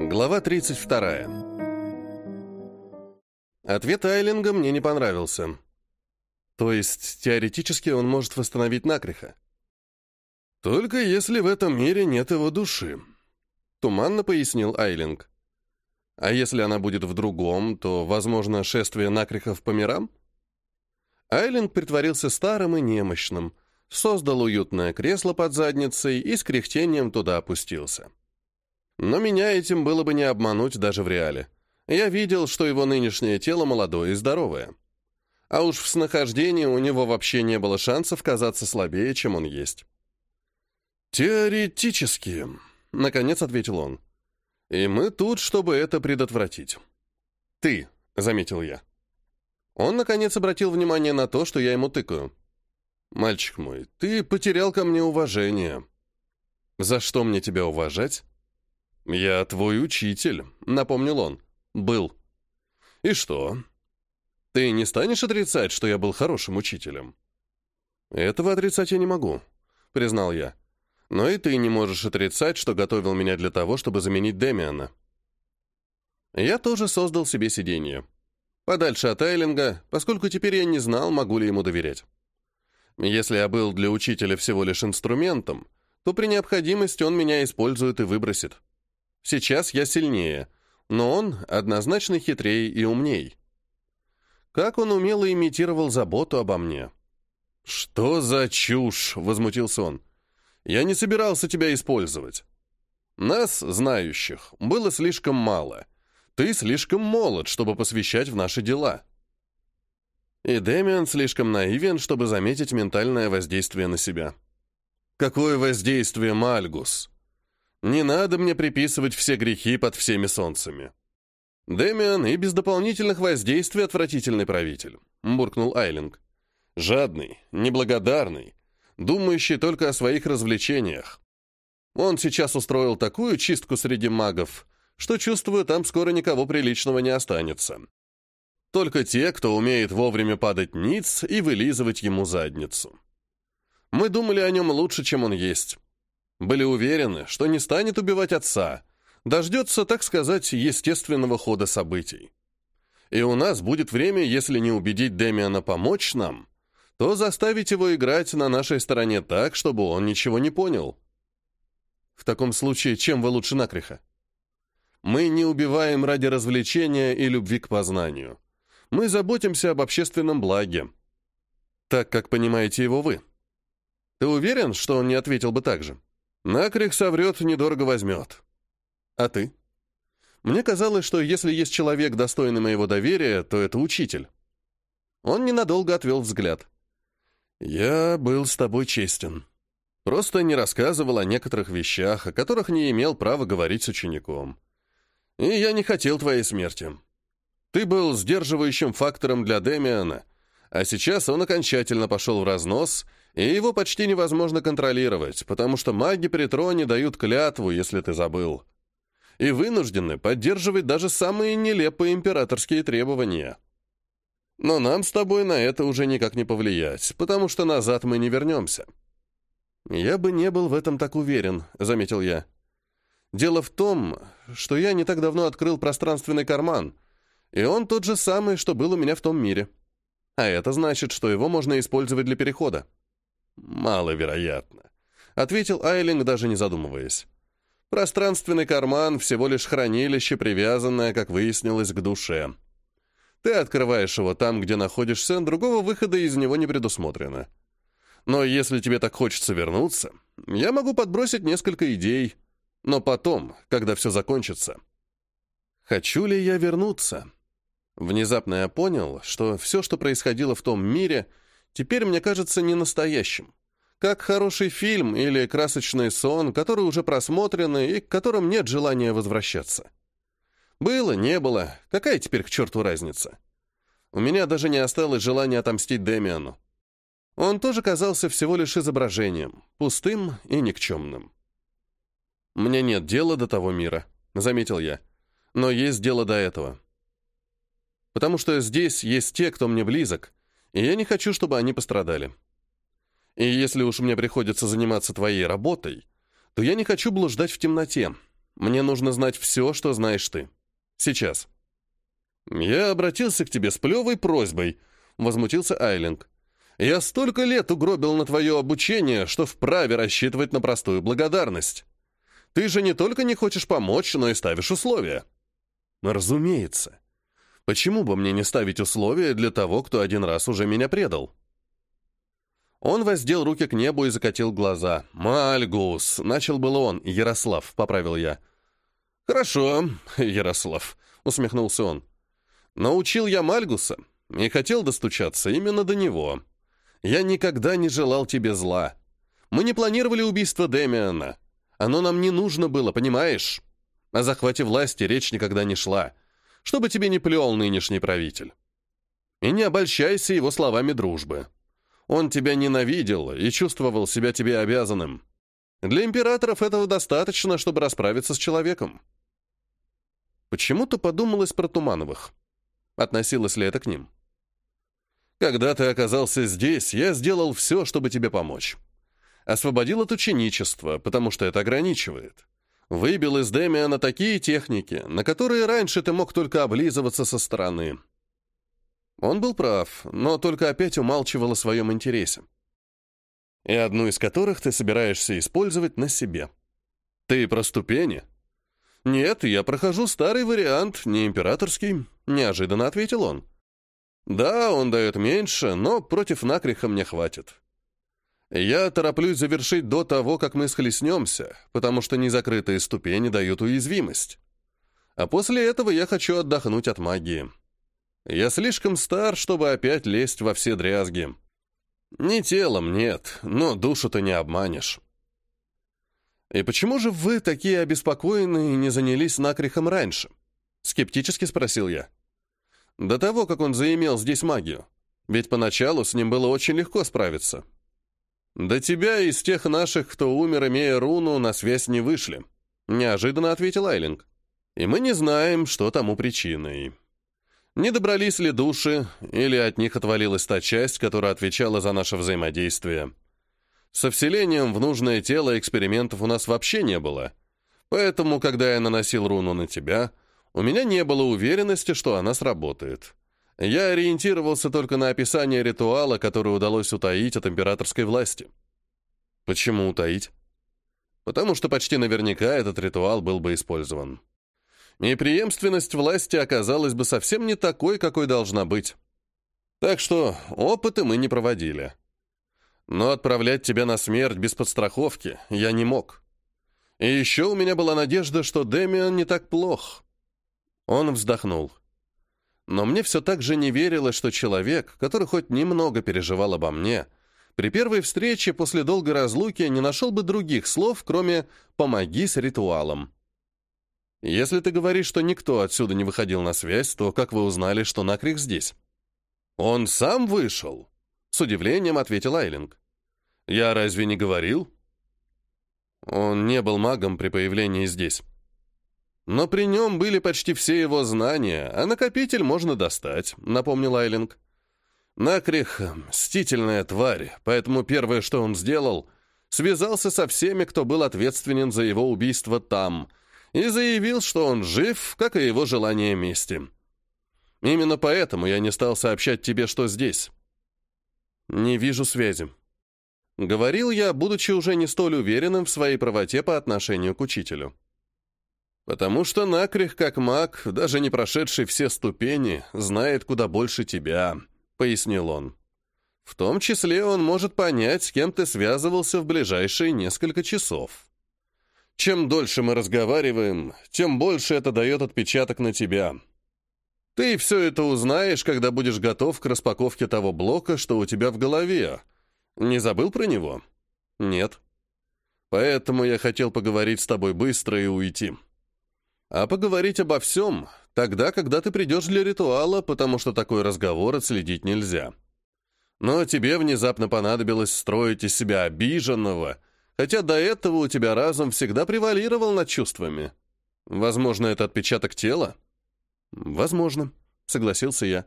Глава 32. Ответ Айлинга мне не понравился. То есть, теоретически он может восстановить Накриха. Только если в этом мире нет его души. Туманно пояснил Айлинг. А если она будет в другом, то, возможно, шествие Накрихов по мирам? Айлинг притворился старым и немощным, создал уютное кресло под задницей и с кряхтением туда опустился. Но меня этим было бы не обмануть даже в реале. Я видел, что его нынешнее тело молодое и здоровое. А уж в снахождении у него вообще не было шансов казаться слабее, чем он есть. «Теоретически», — наконец ответил он. «И мы тут, чтобы это предотвратить». «Ты», — заметил я. Он, наконец, обратил внимание на то, что я ему тыкаю. «Мальчик мой, ты потерял ко мне уважение». «За что мне тебя уважать?» «Я твой учитель», — напомнил он. «Был». «И что? Ты не станешь отрицать, что я был хорошим учителем?» «Этого отрицать я не могу», — признал я. «Но и ты не можешь отрицать, что готовил меня для того, чтобы заменить Демиана». Я тоже создал себе сиденье. Подальше от Айлинга, поскольку теперь я не знал, могу ли ему доверять. Если я был для учителя всего лишь инструментом, то при необходимости он меня использует и выбросит. Сейчас я сильнее, но он однозначно хитрее и умней. Как он умело имитировал заботу обо мне. «Что за чушь?» — возмутился он. «Я не собирался тебя использовать. Нас, знающих, было слишком мало. Ты слишком молод, чтобы посвящать в наши дела». И Дэмиан слишком наивен, чтобы заметить ментальное воздействие на себя. «Какое воздействие, Мальгус?» Не надо мне приписывать все грехи под всеми солнцами. Дэмиан и без дополнительных воздействий отвратительный правитель, буркнул Айлинг. Жадный, неблагодарный, думающий только о своих развлечениях. Он сейчас устроил такую чистку среди магов, что, чувствую, там скоро никого приличного не останется. Только те, кто умеет вовремя падать ниц и вылизывать ему задницу. Мы думали о нем лучше, чем он есть. Были уверены, что не станет убивать отца, дождется, так сказать, естественного хода событий. И у нас будет время, если не убедить Демиана помочь нам, то заставить его играть на нашей стороне так, чтобы он ничего не понял. В таком случае, чем вы лучше накриха? Мы не убиваем ради развлечения и любви к познанию. Мы заботимся об общественном благе. Так, как понимаете его вы. Ты уверен, что он не ответил бы так же? Накрих соврет, недорого возьмет. А ты? Мне казалось, что если есть человек, достойный моего доверия, то это учитель. Он ненадолго отвел взгляд. «Я был с тобой честен. Просто не рассказывал о некоторых вещах, о которых не имел права говорить с учеником. И я не хотел твоей смерти. Ты был сдерживающим фактором для Демиана, а сейчас он окончательно пошел в разнос — и его почти невозможно контролировать, потому что маги при троне дают клятву, если ты забыл. И вынуждены поддерживать даже самые нелепые императорские требования. Но нам с тобой на это уже никак не повлиять, потому что назад мы не вернемся. Я бы не был в этом так уверен, заметил я. Дело в том, что я не так давно открыл пространственный карман, и он тот же самый, что был у меня в том мире. А это значит, что его можно использовать для перехода. «Маловероятно», — ответил Айлинг, даже не задумываясь. «Пространственный карман — всего лишь хранилище, привязанное, как выяснилось, к душе. Ты открываешь его там, где находишься, другого выхода из него не предусмотрено. Но если тебе так хочется вернуться, я могу подбросить несколько идей, но потом, когда все закончится». «Хочу ли я вернуться?» Внезапно я понял, что все, что происходило в том мире — теперь мне кажется не настоящим. Как хороший фильм или красочный сон, который уже просмотрены и к которым нет желания возвращаться. Было, не было, какая теперь к черту разница? У меня даже не осталось желания отомстить Демиану. Он тоже казался всего лишь изображением, пустым и никчемным. «Мне нет дела до того мира», — заметил я. «Но есть дело до этого. Потому что здесь есть те, кто мне близок, и я не хочу, чтобы они пострадали. И если уж мне приходится заниматься твоей работой, то я не хочу блуждать в темноте. Мне нужно знать все, что знаешь ты. Сейчас. Я обратился к тебе с плевой просьбой, возмутился Айлинг. Я столько лет угробил на твое обучение, что вправе рассчитывать на простую благодарность. Ты же не только не хочешь помочь, но и ставишь условия. Разумеется. Почему бы мне не ставить условия для того, кто один раз уже меня предал? Он воздел руки к небу и закатил глаза. «Мальгус!» — начал было он. «Ярослав», — поправил я. «Хорошо, Ярослав», — усмехнулся он. «Научил я Мальгуса и хотел достучаться именно до него. Я никогда не желал тебе зла. Мы не планировали убийство Демиана. Оно нам не нужно было, понимаешь? О захвате власти речь никогда не шла. Чтобы тебе не плел нынешний правитель. И не обольщайся его словами дружбы». Он тебя ненавидел и чувствовал себя тебе обязанным. Для императоров этого достаточно, чтобы расправиться с человеком. Почему-то подумалось про Тумановых. Относилось ли это к ним? Когда ты оказался здесь, я сделал все, чтобы тебе помочь. Освободил от ученичества, потому что это ограничивает. Выбил из Демиана такие техники, на которые раньше ты мог только облизываться со стороны. Он был прав, но только опять умалчивал о своем интересе. И одну из которых ты собираешься использовать на себе. Ты про ступени? Нет, я прохожу старый вариант, не императорский, неожиданно ответил он. Да, он дает меньше, но против накриха мне хватит. Я тороплюсь завершить до того, как мы схлестнемся, потому что незакрытые ступени дают уязвимость. А после этого я хочу отдохнуть от магии. Я слишком стар, чтобы опять лезть во все дрязги. Не телом, нет, но душу-то не обманешь. И почему же вы такие обеспокоенные и не занялись накрихом раньше? Скептически спросил я. До того, как он заимел здесь магию. Ведь поначалу с ним было очень легко справиться. До тебя из тех наших, кто умер, имея руну, на связь не вышли. Неожиданно ответил Айлинг. И мы не знаем, что тому причиной. Не добрались ли души, или от них отвалилась та часть, которая отвечала за наше взаимодействие. Со вселением в нужное тело экспериментов у нас вообще не было. Поэтому, когда я наносил руну на тебя, у меня не было уверенности, что она сработает. Я ориентировался только на описание ритуала, который удалось утаить от императорской власти. Почему утаить? Потому что почти наверняка этот ритуал был бы использован и власти оказалась бы совсем не такой, какой должна быть. Так что опыты мы не проводили. Но отправлять тебя на смерть без подстраховки я не мог. И еще у меня была надежда, что Демиан не так плох. Он вздохнул. Но мне все так же не верилось, что человек, который хоть немного переживал обо мне, при первой встрече после долгой разлуки не нашел бы других слов, кроме «помоги с ритуалом». Если ты говоришь, что никто отсюда не выходил на связь, то как вы узнали, что Накрих здесь? Он сам вышел, с удивлением ответил Айлинг. Я разве не говорил? Он не был магом при появлении здесь. Но при нем были почти все его знания, а накопитель можно достать, напомнил Айлинг. Накрих — мстительная тварь, поэтому первое, что он сделал, связался со всеми, кто был ответственен за его убийство там — и заявил, что он жив, как и его желание мести. Именно поэтому я не стал сообщать тебе, что здесь. Не вижу связи. Говорил я, будучи уже не столь уверенным в своей правоте по отношению к учителю. Потому что Накрих, как маг, даже не прошедший все ступени, знает куда больше тебя, пояснил он. В том числе он может понять, с кем ты связывался в ближайшие несколько часов. Чем дольше мы разговариваем, тем больше это дает отпечаток на тебя. Ты все это узнаешь, когда будешь готов к распаковке того блока, что у тебя в голове. Не забыл про него? Нет. Поэтому я хотел поговорить с тобой быстро и уйти. А поговорить обо всем тогда, когда ты придешь для ритуала, потому что такой разговор отследить нельзя. Но тебе внезапно понадобилось строить из себя обиженного — Хотя до этого у тебя разум всегда превалировал над чувствами. Возможно, это отпечаток тела? Возможно, согласился я.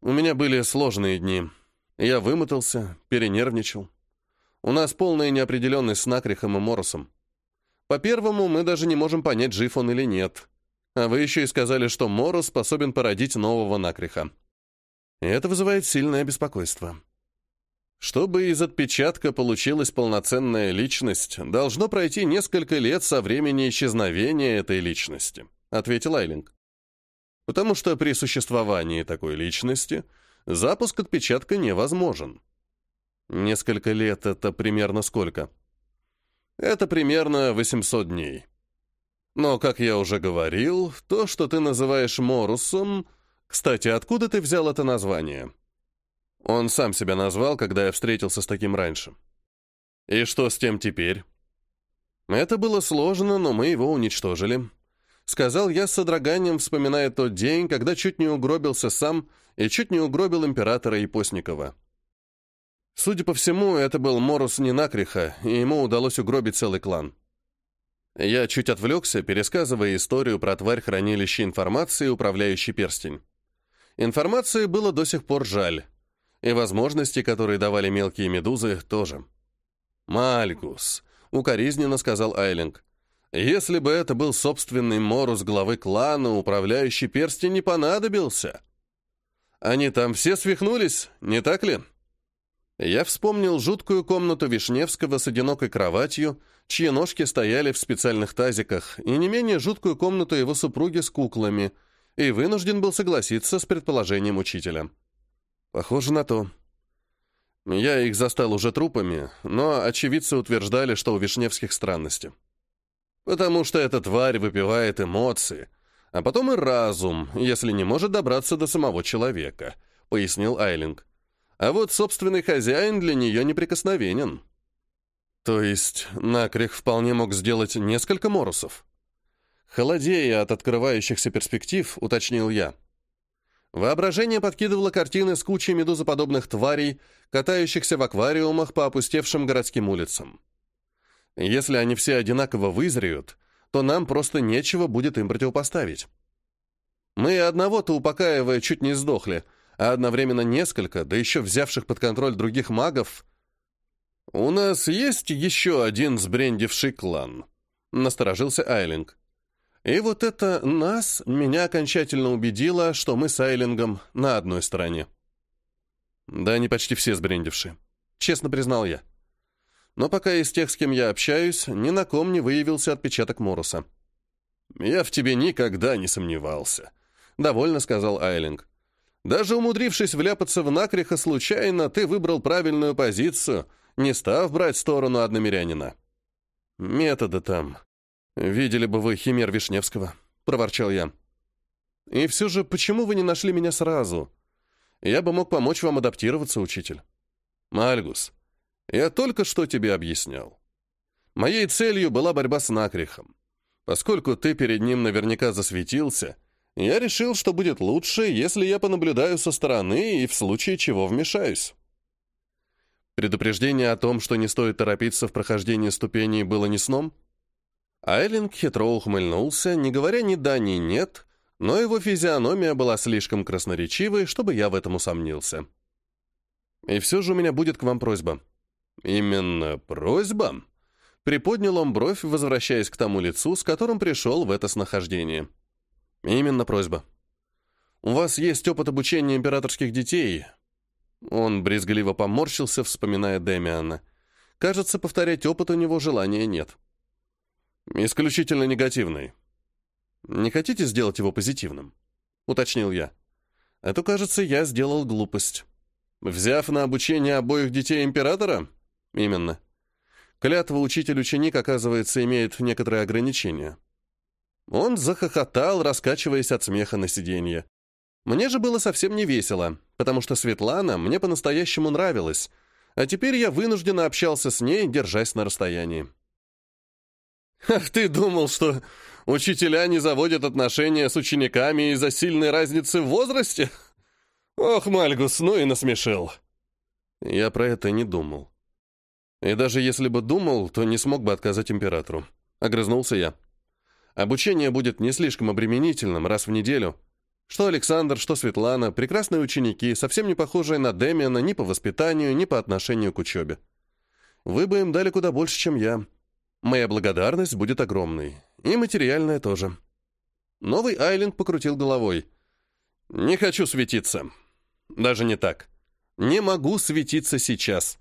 У меня были сложные дни. Я вымотался, перенервничал. У нас полная неопределенность с Накрихом и Моросом. По первому, мы даже не можем понять, жив он или нет. А вы еще и сказали, что Морус способен породить нового накриха. И это вызывает сильное беспокойство. Чтобы из отпечатка получилась полноценная личность, должно пройти несколько лет со времени исчезновения этой личности, ответил Айлинг. Потому что при существовании такой личности запуск отпечатка невозможен. Несколько лет — это примерно сколько? Это примерно 800 дней. Но, как я уже говорил, то, что ты называешь Морусом... Кстати, откуда ты взял это название? Он сам себя назвал, когда я встретился с таким раньше. И что с тем теперь? Это было сложно, но мы его уничтожили. Сказал я с содроганием, вспоминая тот день, когда чуть не угробился сам и чуть не угробил императора Ипосникова. Судя по всему, это был Морус Ненакриха, и ему удалось угробить целый клан. Я чуть отвлекся, пересказывая историю про тварь хранилища информации, управляющий перстень. Информации было до сих пор жаль, и возможности, которые давали мелкие медузы, тоже. «Мальгус», — укоризненно сказал Айлинг, «если бы это был собственный Морус главы клана, управляющий перстень не понадобился. Они там все свихнулись, не так ли?» Я вспомнил жуткую комнату Вишневского с одинокой кроватью, чьи ножки стояли в специальных тазиках, и не менее жуткую комнату его супруги с куклами, и вынужден был согласиться с предположением учителя. Похоже на то. Я их застал уже трупами, но очевидцы утверждали, что у Вишневских странности. Потому что эта тварь выпивает эмоции, а потом и разум, если не может добраться до самого человека, пояснил Айлинг. А вот собственный хозяин для нее неприкосновенен. То есть Накрих вполне мог сделать несколько морусов? Холодея от открывающихся перспектив, уточнил я. Воображение подкидывало картины с кучей медузоподобных тварей, катающихся в аквариумах по опустевшим городским улицам. Если они все одинаково вызреют, то нам просто нечего будет им противопоставить. Мы одного-то упокаивая чуть не сдохли, а одновременно несколько, да еще взявших под контроль других магов. «У нас есть еще один сбрендивший клан», — насторожился Айлинг. И вот это «нас» меня окончательно убедило, что мы с Айлингом на одной стороне. Да, они почти все сбрендившие, честно признал я. Но пока из тех, с кем я общаюсь, ни на ком не выявился отпечаток Моруса. «Я в тебе никогда не сомневался», — довольно сказал Айлинг. Даже умудрившись вляпаться в накриха случайно, ты выбрал правильную позицию, не став брать сторону одномирянина. Методы там. Видели бы вы химер Вишневского, проворчал я. И все же, почему вы не нашли меня сразу? Я бы мог помочь вам адаптироваться, учитель. Мальгус, я только что тебе объяснял. Моей целью была борьба с накрихом. Поскольку ты перед ним наверняка засветился, я решил, что будет лучше, если я понаблюдаю со стороны и в случае чего вмешаюсь. Предупреждение о том, что не стоит торопиться в прохождении ступеней, было не сном? Айлинг хитро ухмыльнулся, не говоря ни да, ни нет, но его физиономия была слишком красноречивой, чтобы я в этом усомнился. И все же у меня будет к вам просьба. Именно просьба? Приподнял он бровь, возвращаясь к тому лицу, с которым пришел в это снахождение. Именно просьба. У вас есть опыт обучения императорских детей. Он брезгливо поморщился, вспоминая Демиана. Кажется, повторять опыт у него желания нет. Исключительно негативный. Не хотите сделать его позитивным? Уточнил я. А то, кажется, я сделал глупость. Взяв на обучение обоих детей императора? Именно. Клятва учитель-ученик, оказывается, имеет некоторые ограничения. Он захохотал, раскачиваясь от смеха на сиденье. Мне же было совсем не весело, потому что Светлана мне по-настоящему нравилась, а теперь я вынужденно общался с ней, держась на расстоянии. «Ах, ты думал, что учителя не заводят отношения с учениками из-за сильной разницы в возрасте? Ох, Мальгус, ну и насмешил!» Я про это не думал. И даже если бы думал, то не смог бы отказать императору. Огрызнулся я. Обучение будет не слишком обременительным, раз в неделю. Что Александр, что Светлана, прекрасные ученики, совсем не похожие на Демиана ни по воспитанию, ни по отношению к учебе. Вы бы им дали куда больше, чем я. Моя благодарность будет огромной. И материальная тоже. Новый Айленд покрутил головой. «Не хочу светиться. Даже не так. Не могу светиться сейчас.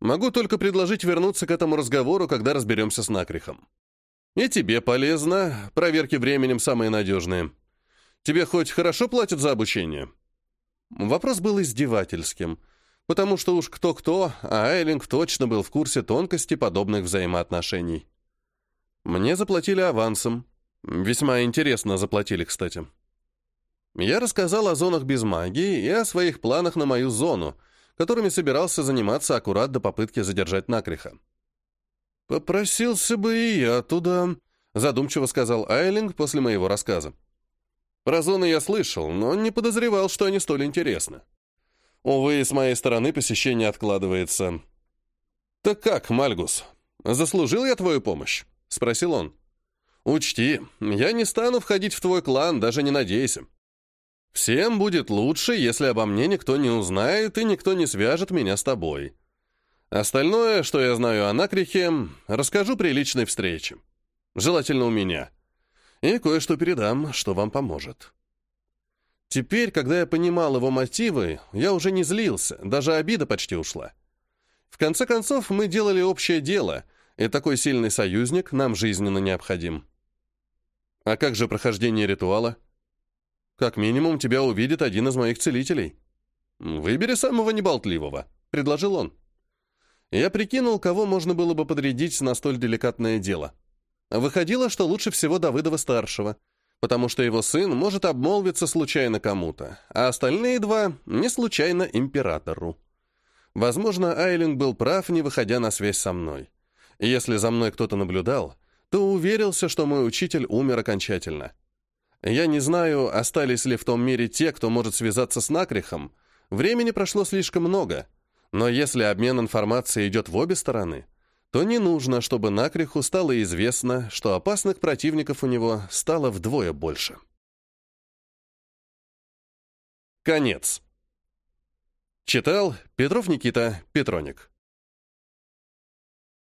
Могу только предложить вернуться к этому разговору, когда разберемся с накрихом. И тебе полезно. Проверки временем самые надежные. Тебе хоть хорошо платят за обучение?» Вопрос был издевательским, потому что уж кто-кто, а Айлинг точно был в курсе тонкости подобных взаимоотношений. Мне заплатили авансом. Весьма интересно заплатили, кстати. Я рассказал о зонах без магии и о своих планах на мою зону, которыми собирался заниматься аккурат до попытки задержать накриха. «Попросился бы и я туда», — задумчиво сказал Айлинг после моего рассказа. Про зоны я слышал, но не подозревал, что они столь интересны. Увы, с моей стороны посещение откладывается. «Так как, Мальгус, заслужил я твою помощь?» — спросил он. «Учти, я не стану входить в твой клан, даже не надейся. Всем будет лучше, если обо мне никто не узнает и никто не свяжет меня с тобой. Остальное, что я знаю о Накрихе, расскажу при личной встрече. Желательно у меня» и кое-что передам, что вам поможет. Теперь, когда я понимал его мотивы, я уже не злился, даже обида почти ушла. В конце концов, мы делали общее дело, и такой сильный союзник нам жизненно необходим. А как же прохождение ритуала? Как минимум, тебя увидит один из моих целителей. Выбери самого неболтливого, предложил он. Я прикинул, кого можно было бы подрядить на столь деликатное дело. Выходило, что лучше всего Давыдова-старшего, потому что его сын может обмолвиться случайно кому-то, а остальные два — не случайно императору. Возможно, Айлинг был прав, не выходя на связь со мной. Если за мной кто-то наблюдал, то уверился, что мой учитель умер окончательно. Я не знаю, остались ли в том мире те, кто может связаться с Накрихом. Времени прошло слишком много. Но если обмен информацией идет в обе стороны — то не нужно, чтобы Накриху стало известно, что опасных противников у него стало вдвое больше. Конец. Читал Петров Никита Петроник.